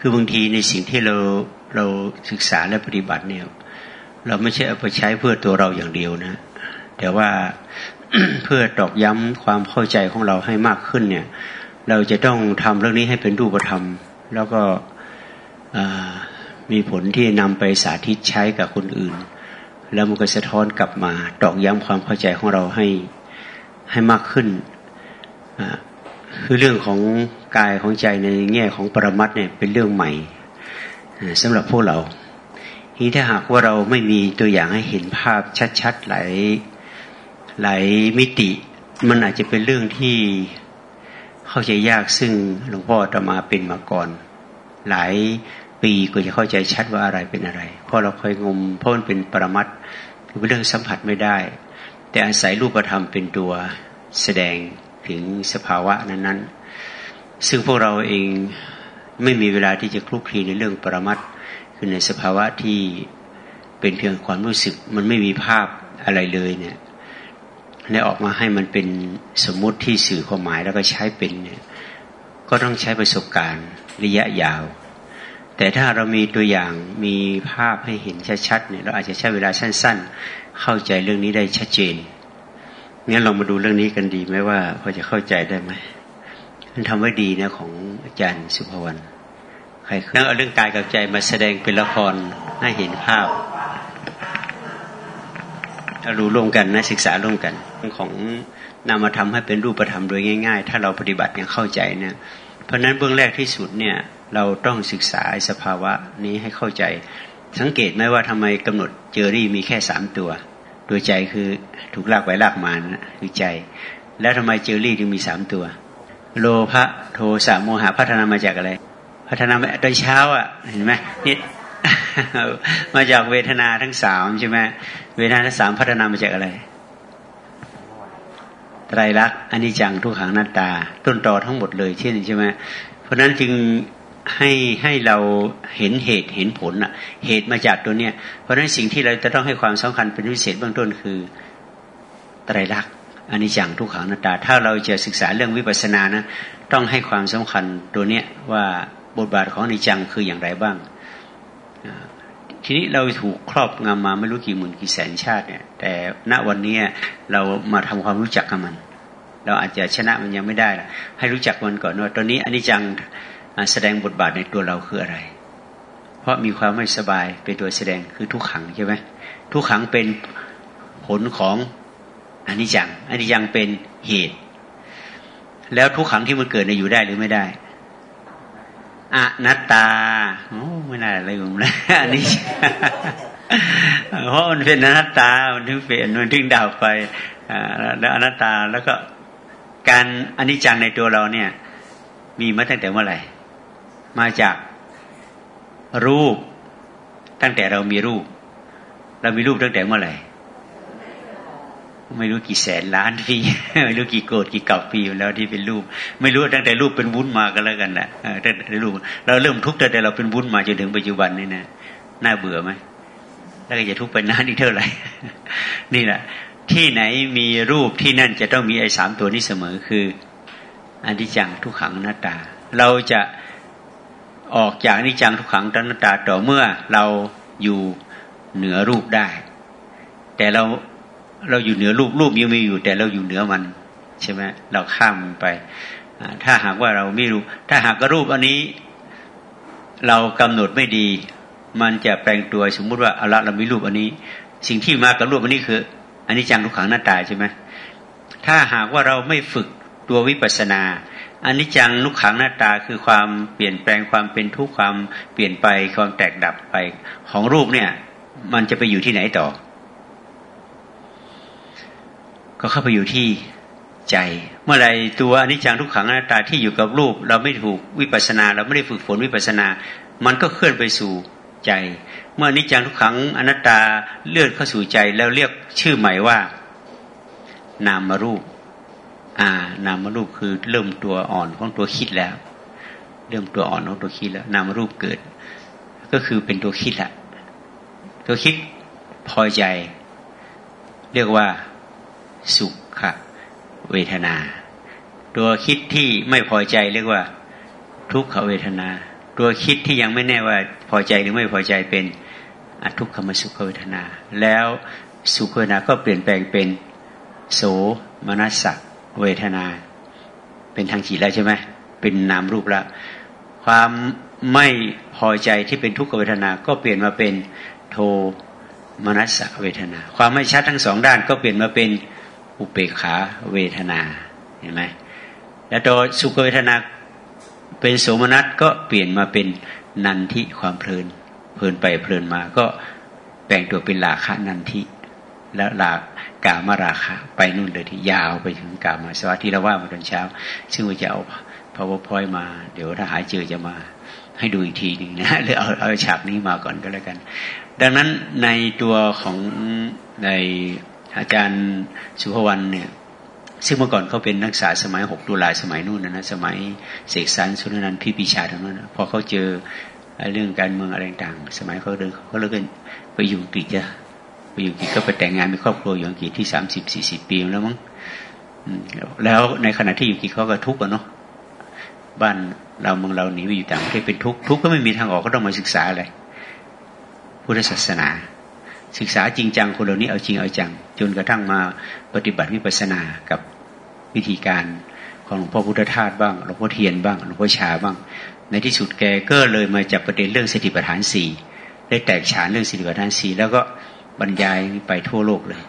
คือบางทีในสิ่งที่เราเราศึกษาและปฏิบัติเนี่ย เราไม่ใช่เอาไปใช้เพื่อตัวเราอย่างเดียวนะ แต่ว่าเพื่อตอกย้ำความเข้าใจของเราให้มากขึ้นเนี่ย เราจะต้องทำเรื่องนี้ให้เป็นรูปธรรม แล้วก็มีผลที่นำไปสาธิตใช้กับคนอื่น แล้วมันก็สะท้อนกลับมาตอกย้ำความเข้าใจของเราให้ให้มากขึ้น คือเรื่องของกายของใจในแง่ของปรมัตเนี่ยเป็นเรื่องใหม่สำหรับพวกเราทีถ้าหากว่าเราไม่มีตัวอย่างให้เห็นภาพชัดๆหลายหลายมิติ มันอาจจะเป็นเรื่องที่เข้าใจยากซึ่งหลวงพ่อจะมาเป็นมาก่อน หลายปีก็จะเข้าใจชัดว่าอะไรเป็นอะไร เพราะเราเคยงมเพราะมันเป็นปรมัตเป็นเรื่องสัมผัสไม่ได้ แต่อาศัยรูปธรรมเป็นตัวแสดง ถึงสภาวะนั้นๆ ซึ่งพวกเราเองไม่มีเวลาที่จะคลุกคลีในเรื่องปรมัตคือในสภาวะที่เป็นเพียงความรู้สึก มันไม่มีภาพอะไรเลยเนี่ยแลวออกมาให้มันเป็นสมมุติที่สื่อความหมายแล้วก็ใช้เป็นเนี่ยก็ต้องใช้ประสบการณ์ระยะยาว แต่ถ้าเรามีตัวอย่างมีภาพให้เห็นชัดๆเนี่ยเราอาจจะใช้เวลาสั้น ๆ เข้าใจเรื่องนี้ได้ชัดเจน งั้นเรามาดูเรื่องนี้กันดีไหมว่าพอจะเข้าใจได้ไหมมันทำไว้ดีนะของอาจารย์สุภวรรณใครนั่งเอาเรื่องกายกับใจมาแสดงเป็นละครให้เห็นภาพเรารู้ร่วมกันนะศึกษาร่วมกันของนำมาทำให้เป็นรูปธรรมโดยง่าย ๆ ถ้าเราปฏิบัติอย่างเข้าใจเนี่ย เพราะนั้นเบื้องแรกที่สุดเนี่ยเราต้องศึกษาสภาวะนี้ให้เข้าใจ สังเกตไหมว่าทำไมกำหนดเจอรี่มีแค่สามตัว ตัวใจคือถูกลากไปลากมานะคือใจ แล้วทำไมเจอรี่ถึงมีสามตัว โลภะโทสะโมหะพัฒนามาจากอะไร พัฒนาตอนเช้าอะเห็นไหมนี่มาจากเวทนาทั้งสามใช่ไหมเวทนาทั้งสามพัฒนามาจากอะไรไตรลักษณ์อนิจจังทุกขังนัตตา ต้นตอทั้งหมดเลยเช่นใช่ไหมเพราะนั้นจึง ให้ให้เราเห็นเหตุเห็นผลอะเหตุมาจากตัวเนี้ยเพราะฉะนั้นสิ่งที่เราจะต้องให้ความสำคัญเป็นพิเศษเบื้องต้นคือไตรลักษณ์อนิจจังทุกขังนัตา ถ้าเราจะศึกษาเรื่องวิปัสสนานะต้องให้ความสำคัญตัวเนี้ยว่าบทบาทของอนิจจังคืออย่างไรบ้าง ทีนี้เราถูกครอบงำมาไม่รู้กี่หมื่นกี่แสนชาติเนี่ย แต่ณวันนี้เรามาทำความรู้จักกับมัน เราอาจจะชนะมันยังไม่ได้ ให้รู้จักมันก่อนว่าตอนนี้อนิจจัง แสดงบทบาทในตัวเราคืออะไร เพราะมีความไม่สบายเป็นตัวแสดงคือทุกขังใช่ไหมทุกขังเป็นผลของอนิจจังอนิจจังเป็นเหตุ แล้วทุกขังที่มันเกิดในอยู่ได้หรือไม่ได้อนัตตาโอ้ไม่น่าอะไรผมนะอันนี้เพราะมันเป็นอนัตตา มันถึงเปลี่ยนมันถึงดาวไปแล้วอนัตตาแล้วก็การอนิจจังในตัวเราเนี่ย มีมาตั้งแต่เมื่อไหร่ มาจากรูปตั้งแต่เรามีรูป เรามีรูปตั้งแต่เมื่อไหร่ไม่รู้กี่แสนล้านปีไม่รู้กี่โกดกี่กับปีแล้วที่เป็นรูป ไม่รู้ตั้งแต่รูปเป็นวุ้นมากันแล้วกันนะตั้งแต่รูปเราเริ่มทุกข์ตั้งแต่เราเป็นวุ้นมาจนถึงปัจจุบันนี่นะน่าเบื่อไหมแล้วก็จะทุกข์ไปนานอีกเท่าไหร่นี่แหละที่ไหนมีรูปที่นั่นจะต้องมีไอ้สามตัวนี้เสมอคืออนิจจังทุกขังหน้าตา เราจะ ออกจากนิจังทุกขังตันตาต่อเมื่อเราอยู่เหนือรูปได้ แต่เราเราอยู่เหนือรูปรูปยังมีอยู่ แต่เราอยู่เหนือมันใช่ไหมเราข้ามมันไป ถ้าหากว่าเราไม่รู้ ถ้าหากรูปอันนี้ เรากำหนดไม่ดี มันจะแปลงตัวสมมุติว่าเอาละเรามีรูปอันนี้ สิ่งที่มากับรูปอันนี้คือ อันนี้จังทุกขังหน้าตาใช่ไหมถ้าหากว่าเราไม่ฝึกตัววิปัสสนา อันนี้จังนุกขังหน้าตาคือความเปลี่ยนแปลงความเป็นทุกข์ความเปลี่ยนไปความแตกดับไปของรูปเนี่ย มันจะไปอยู่ที่ไหนต่อ ก็เข้าไปอยู่ที่ใจ เมื่อไรตัวอนิจจังทุกขังหน้าตาที่อยู่กับรูป เราไม่ถูกวิปัสนา เราไม่ได้ฝึกฝนวิปัสนา มันก็เคลื่อนไปสู่ใจ เมื่ออนิจจังทุกขังอนัตตาเลื่อนเข้าสู่ใจแล้วเรียกชื่อใหม่ว่า นามรูป อ่านามรูปคือเริ่มตัวอ่อนของตัวคิดแล้ว เริ่มตัวอ่อนของตัวคิดแล้ว นามรูปเกิด ก็คือเป็นตัวคิดแหละตัวคิดพอใจ เรียกว่าสุขเวทนา ตัวคิดที่ไม่พอใจเรียกว่าทุกขเวทนา ตัวคิดที่ยังไม่แน่ว่าพอใจหรือไม่พอใจเป็นอทุกขมสุขเวทนา แล้วสุขเวทนาก็เปลี่ยนแปลงเป็นโสมนัสสะ เวทนา เป็นทางจิตแล้วใช่ไหมเป็นนามรูปแล้วความไม่พอใจที่เป็นทุกขเวทนา ก็เปลี่ยนมาเป็นโทมนัสเวทนา ความไม่ชัดทั้งสองด้านก็เปลี่ยนมาเป็นอุเบกขาเวทนาเห็นไหมแล้วตัวสุขเวทนาเป็นโสมนัสก็เปลี่ยนมาเป็นนันทิความเพลิน เพลินไปเพลินมาก็แบ่งตัวเป็นราคะนันทิ แล้วลากามาราคะ ไปนู่นเลยที่ยาวไปถึงกามาสวัสที่เราว่ามาตอนเช้า ซึ่งว่าจะเอา powerpoint มา เดี๋ยวถ้าหายเจอจะมาให้ดูอีกทีหนึ่งนะหรือเอาเอาฉากนี้มาก่อนก็แล้วกัน ดังนั้นในตัวของในอาจารย์สุภวรรณเนี่ยซึ่งเมื่อก่อนเขาเป็นนักศึกษาสมัยหกตุลาสมัยนู่นนะนะสมัยเสกสรรสุนนันพี่ปีชาทั้งนั้นพอเขาเจอเรื่องการเมืองอะไรต่างสมัยเขาเดินเขาเลิกไปอยู่กรีกจะ ไปอยู่กรีกก็ไปแต่งงานมีครอบครัวอยู่อังกฤษที่สามสิบสี่สิบปีแล้วมั้งแล้วในขณะที่อยู่กรีกเขาก็ทุกข์อะเนาะบ้านเราเมืองเราหนีไปอยู่ต่างประเทศเป็นทุกข์ทุกข์ก็ไม่มีทางออกก็ต้องมาศึกษาอะไรพุทธศาสนา ศึกษาจริงจังคนเหล่านี้เอาจริงเอาจัง จนกระทั่งมาปฏิบัติวิปัสสนากับวิธีการของหลวงพ่อพุทธทาสบ้างหลวงพ่อเทียนบ้างหลวงพ่อชาบ้าง ในที่สุดแกก็เลยมาจับประเด็นเรื่องสติปัฏฐานสี่ได้แตกฉานเรื่องสติปัฏฐานสี่แล้วก็ บรรยายไปทั่วโลกเลย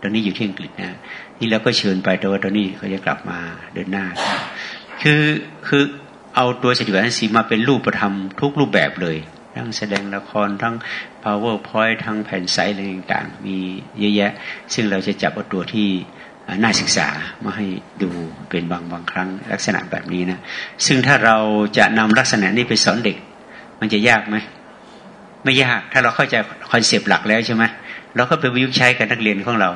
ตอนนี้อยู่ที่อังกฤษนะ นี่เราก็เชิญไปแต่ว่าตอนนี้เขาจะกลับมาเดินหน้า คือคือเอาตัวสติปันสีมาเป็นรูปธรรมทุกรูปแบบเลย ทั้งแสดงละครทั้ง powerpoint ทั้งแผ่นไซส์อะไรต่างๆ มีเยอะแยะ ซึ่งเราจะจับเอาตัวที่น่าศึกษามาให้ดูเป็นบางบางครั้งลักษณะแบบนี้นะ ซึ่งถ้าเราจะนำลักษณะนี้ไปสอนเด็ก มันจะยากไหม ไม่ยาก ถ้าเราเข้าใจคอนเซปต์หลักแล้วใช่ไหม เราก็ไปประยุกต์ใช้กับนักเรียนของเรา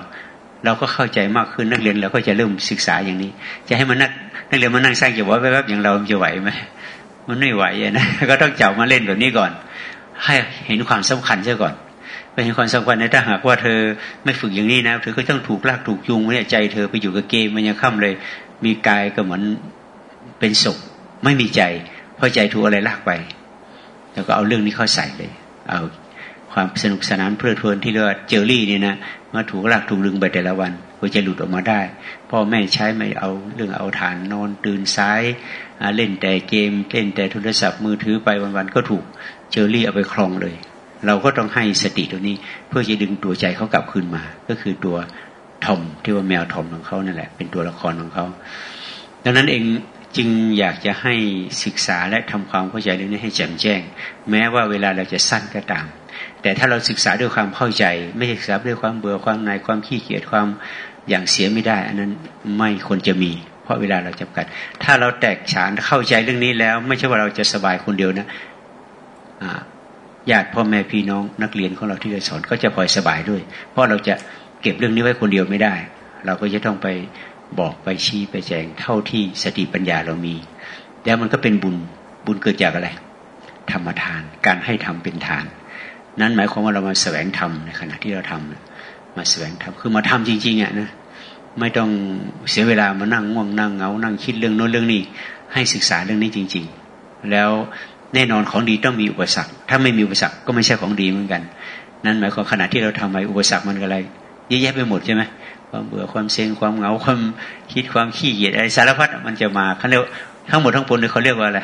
เราก็เข้าใจมากขึ้นนักเรียนเราก็จะเริ่มศึกษาอย่างนี้ จะให้มันนักนักเรียนมานั่งสร้างจังหวะแวบๆอย่างเราจะไหวไหมมันไม่ไหวนะก็ต้องเจ้ามาเล่นแบบนี้ก่อน ให้เห็นความสำคัญเสียก่อนเป็นความสำคัญในถ้าหากว่าเธอไม่ฝึกอย่างนี้นะเธอก็ต้องถูกลากถูกจูงเนี่ยใจเธอไปอยู่กับเกมมันยังค่ำเลย มีกายก็เหมือนเป็นศพไม่มีใจเพราะใจถูกอะไรลากไป แล้วก็เอาเรื่องนี้เข้าใส่เลยเอา ความสนุกสนานเพลิดเพลินที่เรียกว่าเจอรี่นี่นะมาถูกลากถูกดึงไปแต่ละวันก็จะหลุดออกมาได้ พ่อแม่ใช้ไม่เอาเรื่องเอาฐานนอนตื่นซ้าย เล่นแต่เกม เล่นแต่โทรศัพท์มือถือไปวันๆก็ถูกเจอรี่เอาไปคลองเลย เราก็ต้องให้สติตัวนี้ เพื่อจะดึงตัวใจเขากลับคืนมา ก็คือตัวทอมที่ว่าแมวทอมของเขานั่นแหละ เป็นตัวละครของเขาดังนั้นเองจึงอยากจะให้ศึกษาและทำความเข้าใจเรื่องนี้ให้แจ่มแจ้ง แม้ว่าเวลาเราจะสั้นก็ตาม แต่ถ้าเราศึกษาด้วยความเข้าใจ ไม่ศึกษาด้วยความเบื่อความนายความขี้เกียจความอย่างเสียไม่ได้ อันนั้นไม่ควรจะมี เพราะเวลาเราจำกัด ถ้าเราแตกฉานเข้าใจเรื่องนี้แล้ว ไม่ใช่ว่าเราจะสบายคนเดียวนะญาติพ่อแม่พี่น้องนักเรียนของเราที่เราสอนก็จะพลอยสบายด้วย เพราะเราจะเก็บเรื่องนี้ไว้คนเดียวไม่ได้ เราก็จะต้องไปบอกไปชี้ไปแจงเท่าที่สติปัญญาเรามี แล้วมันก็เป็นบุญบุญเกิดจากอะไร ธรรมทาน การให้ทำเป็นทาน นั้นหมายความว่าเรามาแสวงธรรมในขณะที่เราทำมาแสวงธรรมคือมาทำจริงๆอะนะไม่ต้องเสียเวลามานั่งง่วงนั่งเงานั่งคิดเรื่องโน้นเรื่องนี้ ให้ศึกษาเรื่องนี้จริง ๆ แล้วแน่นอนของดีต้องมีอุปสรรค ถ้าไม่มีอุปสรรคก็ไม่ใช่ของดีเหมือนกัน นั้นหมายความขณะที่เราทำไปอุปสรรคมันอะไรเยอะแยะไปหมดใช่ไหมความเบื่อความเซ็งความเหงาความคิดความขี้เกียจอะไรสารพัดมันจะมาเขาเรียกทั้งหมดทั้งปวงเขาเรียกว่าอะไร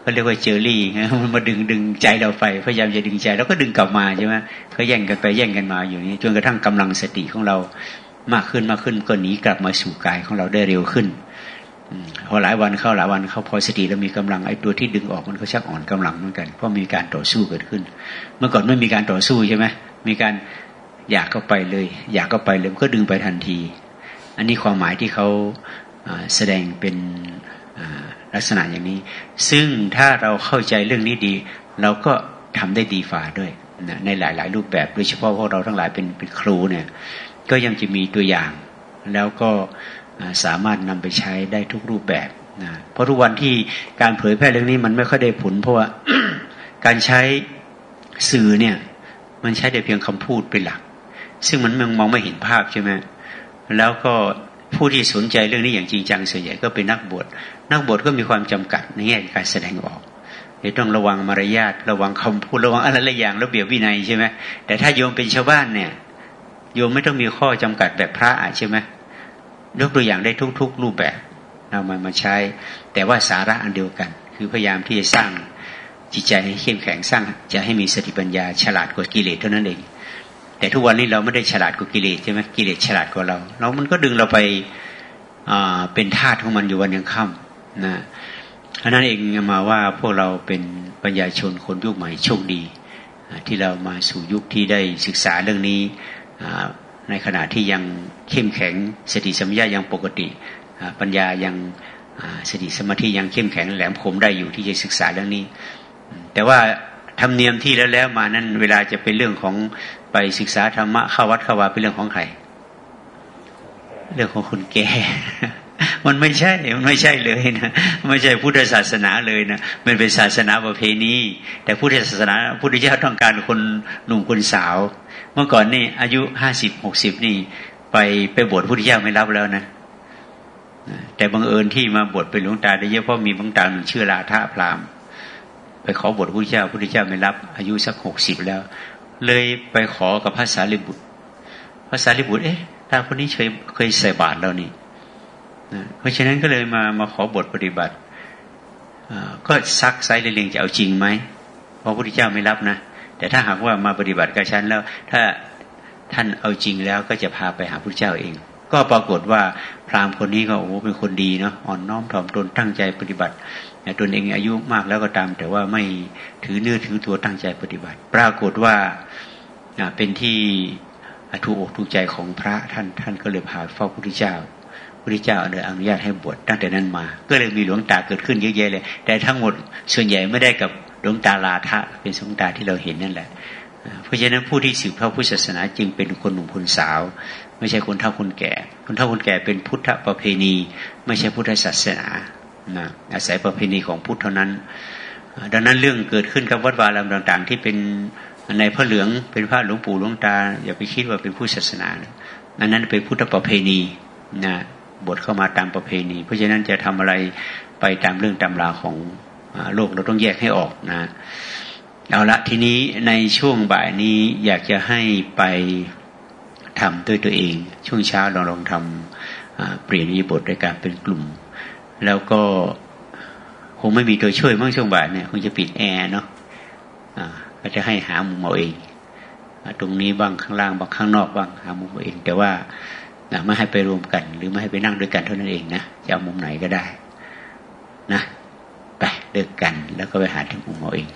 เขาเรียกว่าเจอรี่มันมาดึงดึงใจเราไปพยายามจะดึงใจแล้วก็ดึงกลับมาใช่ไหมเขาแย่งกันไปแย่งกันมาอยู่นี้จนกระทั่งกำลังสติของเรามากขึ้นมากขึ้นก็หนีกลับมาสู่กายของเราได้เร็วขึ้นพอหลายวันเข้าหลายวันเข้าพอสติแล้วมีกำลังไอ้ตัวที่ดึงออกมันก็ชักอ่อนกำลังเหมือนกันเพราะมีการต่อสู้เกิดขึ้น เมื่อก่อนไม่มีการต่อสู้ใช่ไหมมีการอยากเข้าไปเลย อยากเข้าไปเลยก็ดึงไปทันที อันนี้ความหมายที่เขาแสดงเป็น ลักษณะอย่างนี้ ซึ่งถ้าเราเข้าใจเรื่องนี้ดี เราก็ทำได้ดีฝ่าด้วยนะในหลาย ๆ รูปแบบโดยเฉพาะพวกเราทั้งหลายเป็นเป็นครูเนี่ยก็ยังจะมีตัวอย่าง แล้วก็สามารถนำไปใช้ได้ทุกรูปแบบนะเพราะทุกวันที่การเผยแพร่เรื่องนี้มันไม่ค่อยได้ผล เพราะว่าการใช้สื่อเนี่ยมันใช้แต่เพียงคำพูดเป็นหลัก ซึ่งมันมองไม่เห็นภาพใช่ไหมแล้วก็ ผู้ที่สนใจเรื่องนี้อย่างจริงจังส่วนใหญ่ก็เป็นนักบวชนักบวชก็มีความจำกัดในแง่การแสดงออกต้องระวังมารยาทระวังคำพูดระวังอะไรหลายอย่างระเบียบวินัยใช่ไหมแต่ถ้าโยมเป็นชาวบ้านเนี่ยโยมไม่ต้องมีข้อจำกัดแบบพระอะใช่ไหมยกตัวอย่างได้ทุก ๆ รูปแบบเอามามาใช้ แต่ว่าสาระอันเดียวกัน คือพยายามที่จะสร้างจิตใจให้เข้มแข็งสร้างจะให้มีสติปัญญาฉลาดกว่ากิเลสเท่านั้นเอง แต่ทุกวันนี้เราไม่ได้ฉลาดกว่ากิเลสใช่ไหมกิเลสฉลาดกว่าเรา เรามันก็ดึงเราไปเป็นทาสของมันอยู่วันยังค่ำนะเพรานั้นเองมาว่าพวกเราเป็นปัญญาชนคนยุคใหม่โชคดี ที่เรามาสู่ยุคที่ได้ศึกษาเรื่องนี้ในขณะที่ยังเข้มแข็งสติสัมยายังปกติ ปัญญายังสติสมาธิยังเข้มแข็งแหลมคมได้อยู่ที่จะศึกษาเรื่องนี้ แต่ว่าธรรมเนียมที่แล้วแล้วมานั้นเวลาจะเป็นเรื่องของ ไปศึกษาธรรมะเข้าวัดเข้าวาเป็นเรื่องของใคร เรื่องของคนแก่มันไม่ใช่ มันไม่ใช่เลยนะ ไม่ใช่พุทธศาสนาเลยนะ มันเป็นศาสนาประเพณี แต่พุทธศาสนาพุทธเจ้าต้องการคนหนุ่มคนสาว เมื่อก่อนนี่อายุห้าสิบหกสิบนี่ ไปไปบวชพุทธเจ้าไม่รับแล้วนะ แต่บังเอิญที่มาบวชเป็นหลวงตาได้เยอะเพราะมีบางตาหนึ่งชื่อลาธาพรามไปขอบวชพุทธเจ้าพุทธเจ้าไม่รับ อายุสักหกสิบแล้ว เลยไปขอกับพระสารีบุตร พระสารีบุตร เอ๊ะตาคนนี้เคยเคยใส่บาตรแล้วนี่เพราะฉะนั้นก็เลยมามาขอบทปฏิบัติก็ซักไซเรียงจะเอาจริงไหมเพราะพระพุทธเจ้าไม่รับนะ แต่ถ้าหากว่ามาปฏิบัติกับฉันแล้ว ถ้าท่านเอาจริงแล้วก็จะพาไปหาพระเจ้าเอง ก็ปรากฏว่าพราหมณ์คนนี้ก็โอ้เป็นคนดีเนาะอ่อนน้อมถ่อมตนตั้งใจปฏิบัติแต่ตนเองอายุมากแล้วก็ตาม แต่ว่าไม่ถือเนื้อถือตัวตั้งใจปฏิบัติ ปรากฏว่าเป็นที่ถูกอกถูกใจของพระท่านท่านก็เลยพาเฝ้าพระพุทธเจ้าพระเจ้าอนุญาตให้บวชตั้งแต่นั้นมา ก็เลยมีหลวงตาเกิดขึ้นเยอะแยะเลย แต่ทั้งหมดส่วนใหญ่ไม่ได้กับหลวงตาลาทะเป็นสงตาที่เราเห็นนั่นแหละ เพราะฉะนั้นผู้ที่สืบทอดพุทธศาสนาจึงเป็นคนหนุ่มคนสาว ไม่ใช่คนเฒ่าคนแก่ คนเฒ่าคนแก่เป็นพุทธประเพณี ไม่ใช่พุทธศาสนานะอาศัยประเพณีของพุทธเท่านั้น ดังนั้นเรื่องเกิดขึ้นกับวัดวารามต่าง ๆ ที่เป็นในพระเหลืองเป็นพระหลวงปู่หลวงตา อย่าไปคิดว่าเป็นพุทธศาสนาอันนั้นเป็นพุทธประเพณีนะบทเข้ามาตามประเพณี เพราะฉะนั้นจะทำอะไรไปตามเรื่องตำราของโลกเราต้องแยกให้ออกนะเอาละทีนี้ในช่วงบ่ายนี้อยากจะให้ไป ทำด้วยตัวเอง ช่วงเช้าเราลองทำเปลี่ยนยีบทด้วยการเป็นกลุ่ม แล้วก็คงไม่มีตัวช่วยมั่งช่วงบ่ายเนี่ยคงจะปิดแอร์เนาะก็จะให้หามุมเอาเองตรงนี้บ้างข้างล่างบ้างข้างนอกบ้างหามุมเอาเอง แต่ว่าไม่ให้ไปรวมกัน หรือไม่ให้ไปนั่งด้วยกันเท่านั้นเองนะจะเอามุมไหนก็ได้ นะไปเลิกกันแล้วก็ไปหาที่มุมเอาเอง